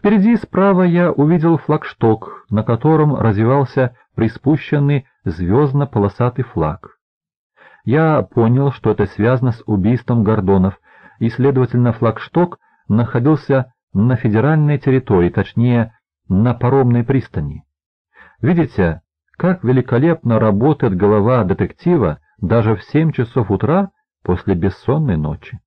Впереди справа я увидел флагшток, на котором развивался приспущенный звездно-полосатый флаг. Я понял, что это связано с убийством Гордонов, и, следовательно, флагшток находился на федеральной территории, точнее, на паромной пристани. Видите, как великолепно работает голова детектива даже в семь часов утра после бессонной ночи.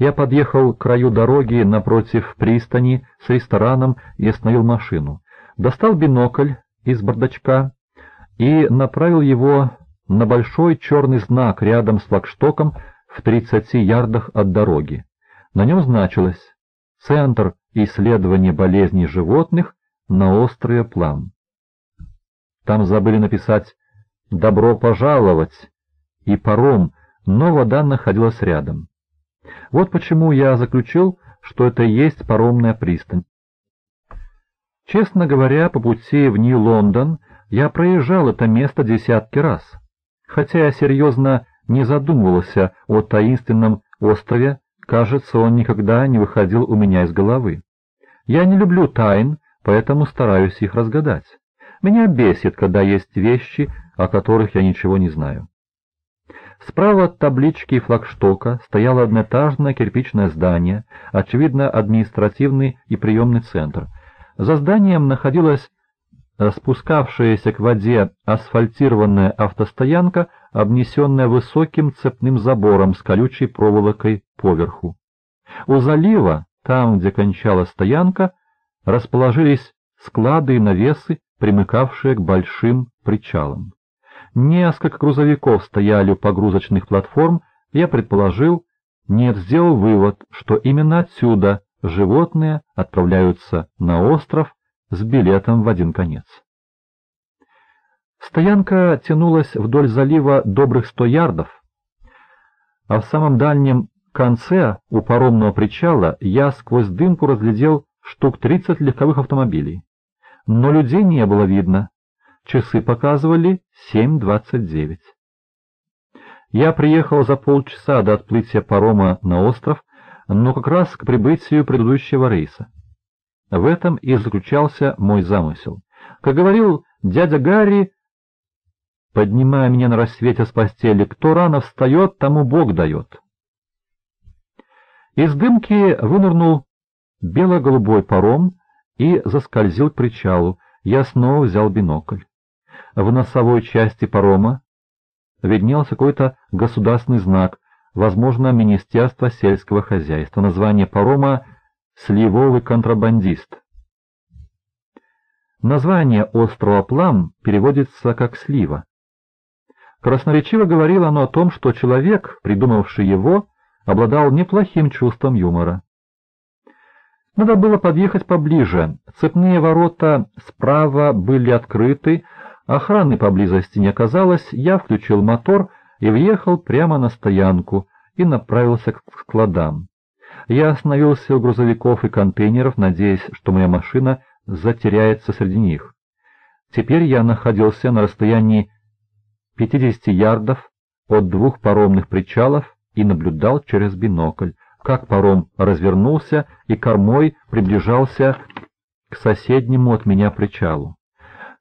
Я подъехал к краю дороги напротив пристани с рестораном и остановил машину. Достал бинокль из бардачка и направил его на большой черный знак рядом с флагштоком в 30 ярдах от дороги. На нем значилось «Центр исследования болезней животных на острые план». Там забыли написать «Добро пожаловать» и «Паром», но вода находилась рядом. Вот почему я заключил, что это есть паромная пристань. Честно говоря, по пути в Нью-Лондон я проезжал это место десятки раз, хотя я серьезно не задумывался о таинственном острове, кажется, он никогда не выходил у меня из головы. Я не люблю тайн, поэтому стараюсь их разгадать. Меня бесит, когда есть вещи, о которых я ничего не знаю. Справа от таблички и флагштока стояло одноэтажное кирпичное здание, очевидно, административный и приемный центр. За зданием находилась спускавшаяся к воде асфальтированная автостоянка, обнесенная высоким цепным забором с колючей проволокой поверху. У залива, там, где кончалась стоянка, расположились склады и навесы, примыкавшие к большим причалам. Несколько грузовиков стояли у погрузочных платформ, я предположил, нет, сделал вывод, что именно отсюда животные отправляются на остров с билетом в один конец. Стоянка тянулась вдоль залива добрых сто ярдов, а в самом дальнем конце у паромного причала я сквозь дымку разглядел штук тридцать легковых автомобилей. Но людей не было видно, Часы показывали 7.29. Я приехал за полчаса до отплытия парома на остров, но как раз к прибытию предыдущего рейса. В этом и заключался мой замысел. Как говорил дядя Гарри, поднимая меня на рассвете с постели, кто рано встает, тому Бог дает. Из дымки вынырнул бело-голубой паром и заскользил к причалу. Я снова взял бинокль в носовой части парома виднелся какой-то государственный знак, возможно, Министерство сельского хозяйства. Название парома «Сливовый контрабандист». Название острова Плам переводится как «слива». Красноречиво говорило оно о том, что человек, придумавший его, обладал неплохим чувством юмора. Надо было подъехать поближе. Цепные ворота справа были открыты, Охраны поблизости не оказалось, я включил мотор и въехал прямо на стоянку и направился к складам. Я остановился у грузовиков и контейнеров, надеясь, что моя машина затеряется среди них. Теперь я находился на расстоянии 50 ярдов от двух паромных причалов и наблюдал через бинокль, как паром развернулся и кормой приближался к соседнему от меня причалу.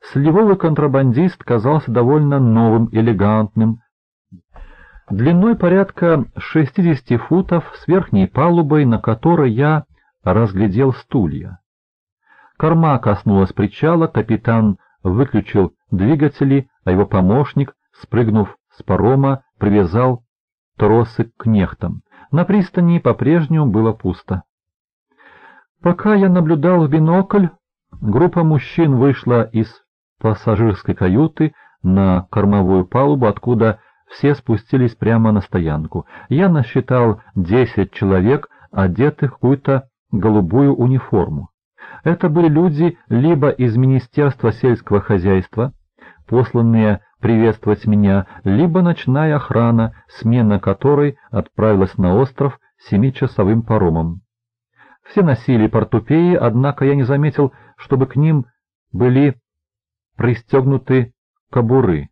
Сливовый контрабандист казался довольно новым, элегантным, длиной порядка 60 футов с верхней палубой, на которой я разглядел стулья. Корма коснулась причала, капитан выключил двигатели, а его помощник, спрыгнув с парома, привязал тросы к кнехтам. На пристани по-прежнему было пусто. Пока я наблюдал в бинокль, группа мужчин вышла из пассажирской каюты на кормовую палубу, откуда все спустились прямо на стоянку. Я насчитал десять человек, одетых в какую-то голубую униформу. Это были люди либо из Министерства сельского хозяйства, посланные приветствовать меня, либо ночная охрана, смена которой отправилась на остров семичасовым паромом. Все носили портупеи, однако я не заметил, чтобы к ним были пристегнуты кобуры.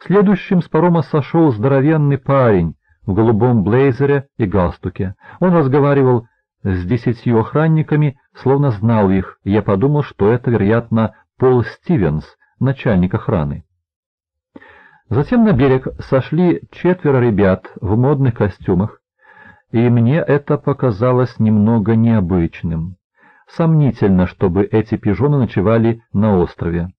Следующим с парома сошел здоровенный парень в голубом блейзере и галстуке. Он разговаривал с десятью охранниками, словно знал их, и я подумал, что это, вероятно, Пол Стивенс, начальник охраны. Затем на берег сошли четверо ребят в модных костюмах, и мне это показалось немного необычным. Сомнительно, чтобы эти пижоны ночевали на острове,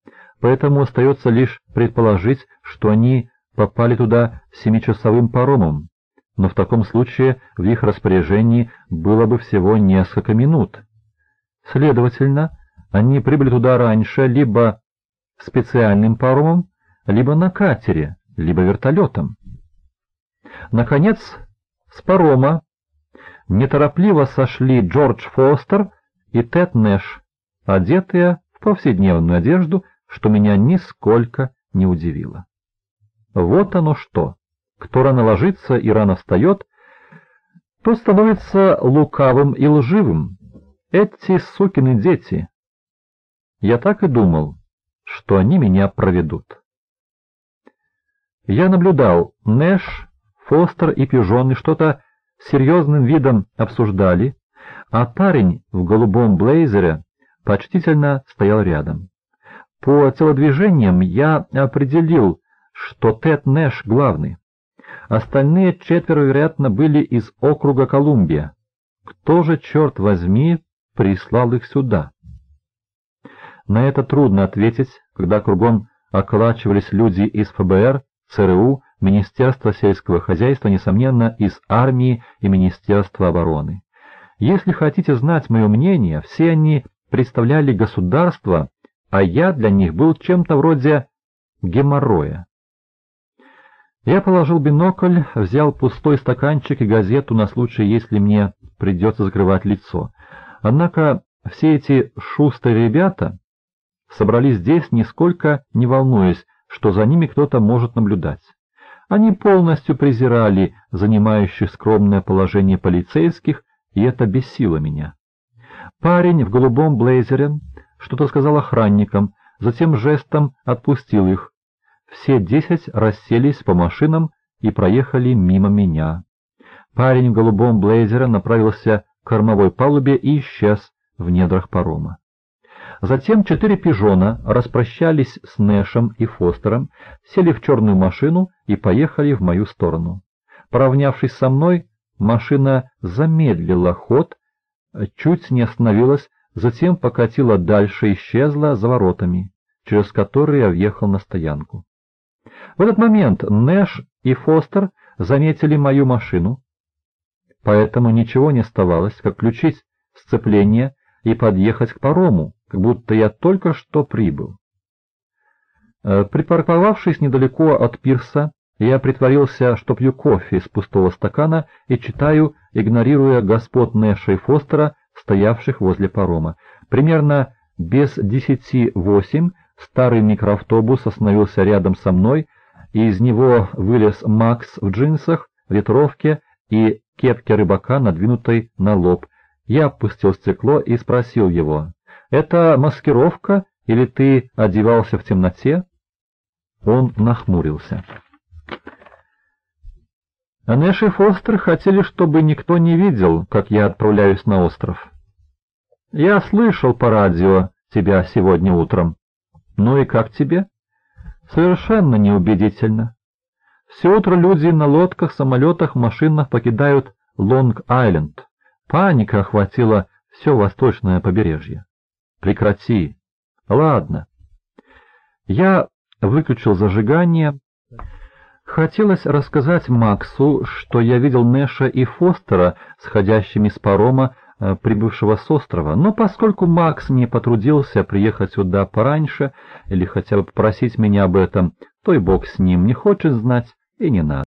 поэтому остается лишь предположить, что они попали туда семичасовым паромом, но в таком случае в их распоряжении было бы всего несколько минут. Следовательно, они прибыли туда раньше либо специальным паромом, либо на катере, либо вертолетом. Наконец, с парома неторопливо сошли Джордж Фостер и Тед Нэш, одетые в повседневную одежду, что меня нисколько не удивило. Вот оно что. Кто рано ложится и рано встает, то становится лукавым и лживым. Эти сукины дети. Я так и думал, что они меня проведут. Я наблюдал, Нэш, Фостер и Пижонный что-то серьезным видом обсуждали, а парень в голубом блейзере почтительно стоял рядом. По телодвижениям я определил, что Тед Нэш главный. Остальные четверо, вероятно, были из округа Колумбия. Кто же, черт возьми, прислал их сюда? На это трудно ответить, когда кругом околачивались люди из ФБР, ЦРУ, Министерства сельского хозяйства, несомненно, из армии и Министерства обороны. Если хотите знать мое мнение, все они представляли государство, а я для них был чем-то вроде геморроя. Я положил бинокль, взял пустой стаканчик и газету на случай, если мне придется закрывать лицо. Однако все эти шустые ребята собрались здесь, нисколько не волнуясь, что за ними кто-то может наблюдать. Они полностью презирали занимающих скромное положение полицейских, и это бесило меня. Парень в голубом блейзере что-то сказал охранникам, затем жестом отпустил их, все десять расселись по машинам и проехали мимо меня. Парень в голубом блейзере направился к кормовой палубе и исчез в недрах парома. Затем четыре пижона распрощались с Нэшем и Фостером, сели в черную машину и поехали в мою сторону. Поравнявшись со мной, машина замедлила ход, чуть не остановилась, затем покатила дальше и исчезла за воротами, через которые я въехал на стоянку. В этот момент Нэш и Фостер заметили мою машину, поэтому ничего не оставалось, как включить сцепление и подъехать к парому, как будто я только что прибыл. Э, припарковавшись недалеко от пирса, я притворился, что пью кофе из пустого стакана и читаю, игнорируя господ Нэша и Фостера, стоявших возле парома. Примерно без десяти восемь старый микроавтобус остановился рядом со мной, и из него вылез Макс в джинсах, ветровке и кепке рыбака, надвинутой на лоб. Я опустил стекло и спросил его, «Это маскировка или ты одевался в темноте?» Он нахмурился. Нэш и Фостер хотели, чтобы никто не видел, как я отправляюсь на остров. «Я слышал по радио тебя сегодня утром. Ну и как тебе?» Совершенно неубедительно. Все утро люди на лодках, самолетах, машинах покидают Лонг-Айленд. Паника охватила все восточное побережье. Прекрати. Ладно. Я выключил зажигание. Хотелось рассказать Максу, что я видел Нэша и Фостера, сходящими с парома Э, прибывшего с острова, но поскольку Макс не потрудился приехать сюда пораньше или хотя бы попросить меня об этом, то и бог с ним не хочет знать и не надо.